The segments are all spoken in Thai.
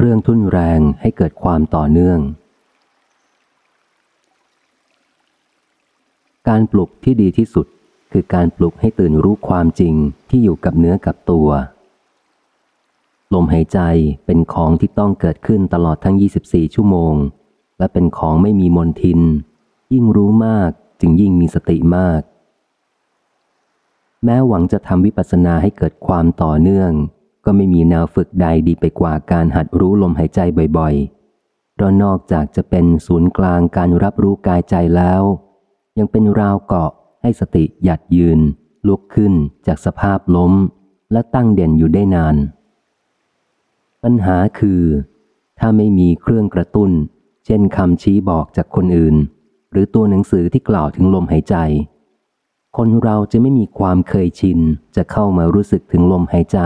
เครื่องทุ่นแรงให้เกิดความต่อเนื่อง การปลุกที่ดีที่สุดคือการปลุกให้ตื่นรู้ความจริงที่อยู่กับเนื้อกับตัว ลมหายใจเป็นของที่ต้องเกิดขึ้นตลอดทั้ง 24 ชั่วโมง และเป็นของไม่มีมนทิน ยิ่งรู้มากจึงยิ่งมีสติมาก แม้หวังจะทำวิปัสสนาให้เกิดความต่อเนื่อง ก็ไม่มีแนวฝึกใดดีไปกว่าการหัดรู้ลมหายใจบ่อยๆ เพราะนอกจากจะเป็นศูนย์กลางการรับรู้กายใจแล้ว ยังเป็นราวเกาะให้สติหยัดยืน ลุกขึ้นจากสภาพล้ม และตั้งเด่นอยู่ได้นาน ปัญหาคือ ถ้าไม่มีเครื่องกระตุ้น เช่นคำชี้บอกจากคนอื่น หรือตัวหนังสือที่กล่าวถึงลมหายใจ คนเราจะไม่มีความเคยชินจะเข้ามารู้สึกถึงลมหายใจ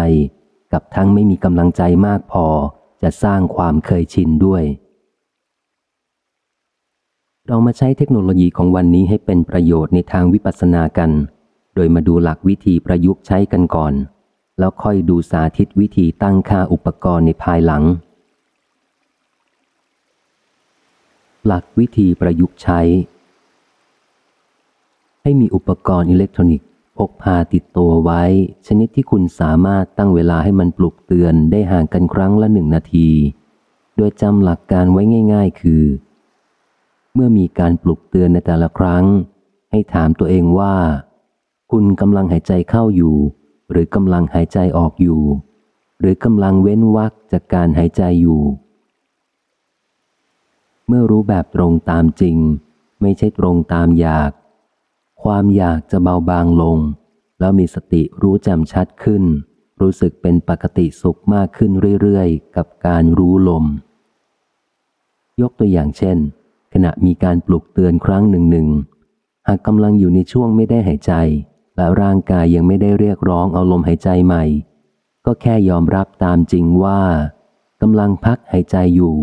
กับทั้งไม่มีกำลังใจมากพอจะสร้างความเคยชินด้วย เรามาใช้เทคโนโลยีของวันนี้ให้เป็นประโยชน์ในทางวิปัสสนากัน โดยมาดูหลักวิธีประยุกต์ใช้กันก่อน แล้วค่อยดูสาธิตวิธีตั้งค่าอุปกรณ์ในภายหลัง หลักวิธีประยุกต์ใช้ ให้มีอุปกรณ์อิเล็กทรอนิกส์ พกพาติดตัวไว้ ชนิดที่คุณสามารถตั้งเวลาให้มันปลุกเตือนได้ห่างกันครั้งละหนึ่งนาที โดยจำหลักการไว้ง่าย ๆ คือ เมื่อมีการปลุกเตือนในแต่ละครั้ง ให้ถามตัวเองว่า คุณกำลังหายใจเข้าอยู่ หรือกำลังหายใจออกอยู่ หรือกำลังเว้นวักจากการหายใจอยู่ เมื่อรู้แบบตรงตามจริง ไม่ใช่ตรงตามอยาก ความอยากจะเบาบางลง แล้วมีสติรู้แจ่มชัดขึ้น รู้สึกเป็นปกติสุขมากขึ้นเรื่อยๆ กับการรู้ลม ยกตัวอย่างเช่น ขณะมีการปลุกเตือนครั้งหนึ่งหนึ่งหากกำลังอยู่ในช่วงไม่ได้หายใจ และร่างกายยังไม่ได้เรียกร้องเอาลมหายใจใหม่ ก็แค่ยอมรับตามจริงว่ากำลังพักหายใจอยู่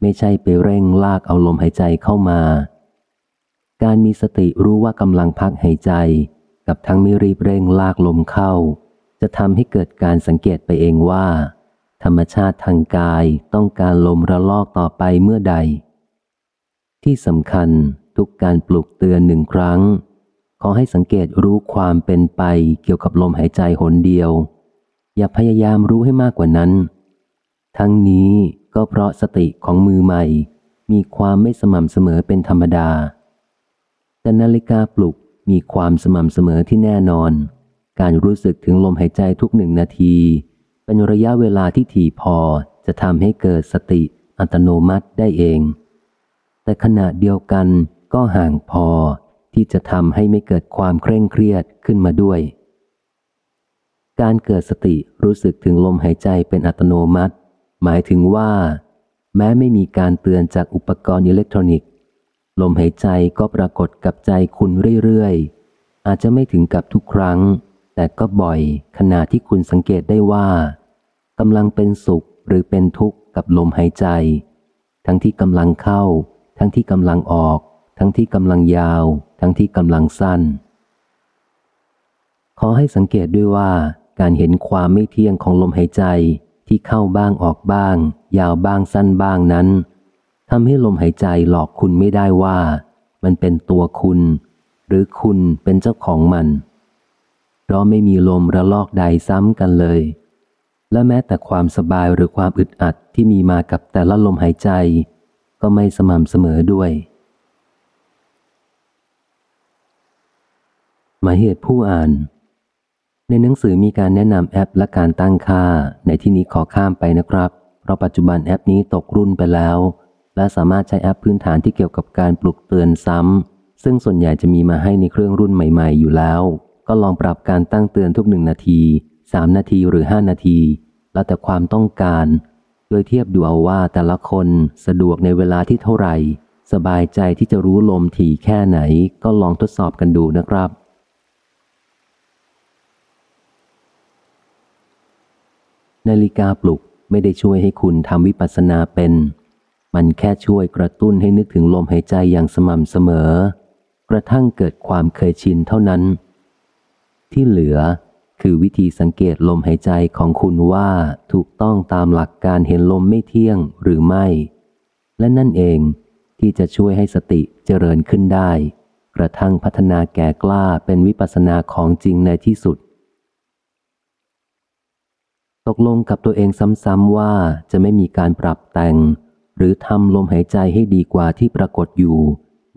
ไม่ใช่ไปเร่งลากเอาลมหายใจเข้ามา การมีสติรู้ว่ากำลังพักหายใจ กับทั้งไม่รีบเร่งลากลมเข้า จะทำให้เกิดการสังเกตไปเองว่า ธรรมชาติทางกายต้องการลมระลอกต่อไปเมื่อใด ที่สำคัญทุกการปลุกเตือนหนึ่งครั้ง ขอให้สังเกตรู้ความเป็นไปเกี่ยวกับลมหายใจหนเดียว อย่าพยายามรู้ให้มากกว่านั้น ทั้งนี้ก็เพราะสติของมือใหม่ มีความไม่สม่ำเสมอเป็นธรรมดา แต่นาฬิกาปลุกมีความสม่ำเสมอที่แน่นอน การรู้สึกถึงลมหายใจทุกหนึ่งนาที เป็นระยะเวลาที่ถี่พอจะทำให้เกิดสติอัตโนมัติได้เอง แต่ขณะเดียวกันก็ห่างพอที่จะทำให้ไม่เกิดความเคร่งเครียดขึ้นมาด้วย การเกิดสติรู้สึกถึงลมหายใจเป็นอัตโนมัติ หมายถึงว่า แม้ไม่มีการเตือนจากอุปกรณ์อิเล็กทรอนิกส์ ลมหายใจก็ปรากฏกับใจคุณเรื่อยๆ อาจจะไม่ถึงกับทุกครั้ง แต่ก็บ่อยขณะที่คุณสังเกตได้ว่ากำลังเป็นสุขหรือเป็นทุกข์กับลมหายใจ ทั้งที่กำลังเข้า ทั้งที่กำลังออก ทั้งที่กำลังยาว ทั้งที่กำลังสั้น ขอให้สังเกตด้วยว่า การเห็นความไม่เที่ยงของลมหายใจที่เข้าบ้างออกบ้าง ยาวบ้างสั้นบ้างนั้น ทำให้ลมหายใจหลอกคุณไม่ได้ว่า มันเป็นตัวคุณ หรือคุณเป็นเจ้าของมัน เพราะไม่มีลมระลอกใดซ้ำกันเลย และแม้แต่ความสบายหรือความอึดอัดที่มีมากับแต่ละลมหายใจ ก็ไม่สม่ำเสมอด้วย หมายเหตุผู้อ่าน ในหนังสือมีการแนะนำแอปและการตั้งค่า ในที่นี้ขอข้ามไปนะครับ เพราะปัจจุบันแอปนี้ตกรุ่นไปแล้ว และสามารถใช้แอปพื้นฐานที่เกี่ยวกับการปลุกเตือนซ้ำ ซึ่งส่วนใหญ่จะมีมาให้ในเครื่องรุ่นใหม่ๆ อยู่แล้ว ก็ลองปรับการตั้งเตือนทุกหนึ่งนาทีสามนาทีหรือห้านาที แล้วแต่ความต้องการ โดยเทียบดูเอาว่าแต่ละคนสะดวกในเวลาที่เท่าไหร่ สบายใจที่จะรู้ลมถี่แค่ไหน ก็ลองทดสอบกันดูนะครับนาฬิกาปลุกไม่ได้ช่วยให้คุณทำวิปัสสนาเป็น มันแค่ช่วยกระตุ้นให้นึกถึงลมหายใจอย่างสม่ำเสมอ กระทั่งเกิดความเคยชินเท่านั้น ที่เหลือคือวิธีสังเกตลมหายใจของคุณว่าถูกต้องตามหลักการเห็นลมไม่เที่ยงหรือไม่ และนั่นเองที่จะช่วยให้สติเจริญขึ้นได้ กระทั่งพัฒนาแก่กล้าเป็นวิปัสสนาของจริงในที่สุด ตกลงกับตัวเองซ้ำๆว่าจะไม่มีการปรับแต่ง หรือทำลมหายใจให้ดีกว่าที่ปรากฏอยู่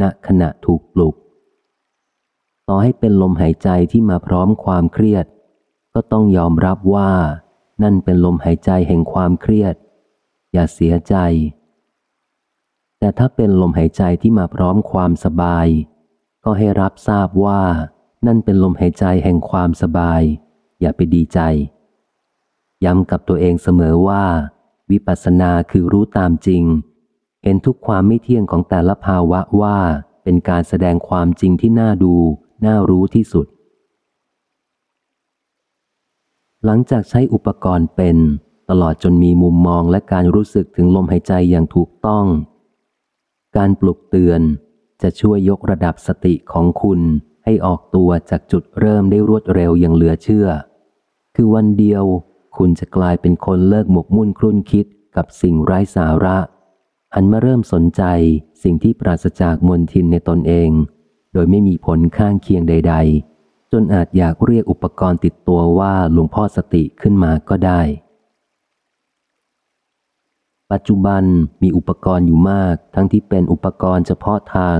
ณขณะถูกปลุก ต่อให้เป็นลมหายใจที่มาพร้อมความเครียด ก็ต้องยอมรับว่า นั่นเป็นลมหายใจแห่งความเครียด อย่าเสียใจ แต่ถ้าเป็นลมหายใจที่มาพร้อมความสบาย ก็ให้รับทราบว่า นั่นเป็นลมหายใจแห่งความสบาย อย่าไปดีใจ ย้ำกับตัวเองเสมอว่า วิปัสสนาคือรู้ตามจริง เห็นทุกความไม่เที่ยงของแต่ละภาวะว่าเป็นการแสดงความจริงที่น่าดู น่ารู้ที่สุด หลังจากใช้อุปกรณ์เป็น ตลอดจนมีมุมมองและการรู้สึกถึงลมหายใจอย่างถูกต้อง การปลุกเตือนจะช่วยยกระดับสติของคุณให้ออกตัวจากจุดเริ่มได้รวดเร็วอย่างเหลือเชื่อ คือวันเดียว คุณจะกลายเป็นคนเลิกหมกมุ่นครุ่นคิดกับสิ่งไร้สาระหันมาเริ่มสนใจสิ่งที่ปราศจากมนทินในตนเอง โดยไม่มีผลข้างเคียงใด ๆ จนอาจอยากเรียกอุปกรณ์ติดตัวว่าหลวงพ่อสติขึ้นมาก็ได้ ปัจจุบันมีอุปกรณ์อยู่มาก ทั้งที่เป็นอุปกรณ์เฉพาะทาง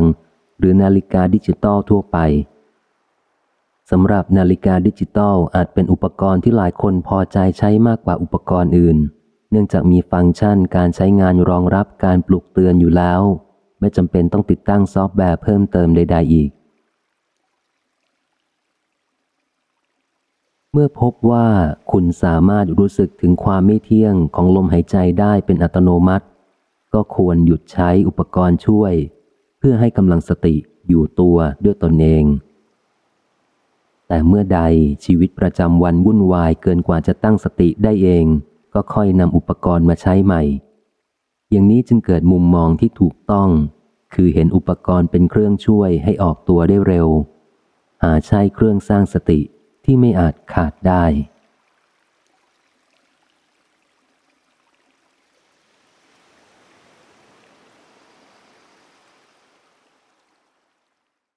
หรือนาฬิกาดิจิตอลทั่วไป สำหรับนาฬิกาดิจิตอลอาจเป็นอุปกรณ์ที่หลายคนพอใจใช้มากกว่าอุปกรณ์อื่น เนื่องจากมีฟังก์ชันการใช้งานรองรับการปลุกเตือนอยู่แล้ว ไม่จำเป็นต้องติดตั้งซอฟต์แวร์เพิ่มเติมใด ๆ อีก เมื่อพบว่าคุณสามารถรู้สึกถึงความไม่เที่ยงของลมหายใจได้เป็นอัตโนมัติ ก็ควรหยุดใช้อุปกรณ์ช่วย เพื่อให้กำลังสติอยู่ตัวด้วยตนเอง แต่เมื่อใดชีวิตประจำวันวุ่นวายเกินกว่าจะตั้งสติได้เอง ก็ค่อยนำอุปกรณ์มาใช้ใหม่ อย่างนี้จึงเกิดมุมมองที่ถูกต้อง คือเห็นอุปกรณ์เป็นเครื่องช่วยให้ออกตัวได้เร็ว หาใช้เครื่องสร้างสติที่ไม่อาจขาดได้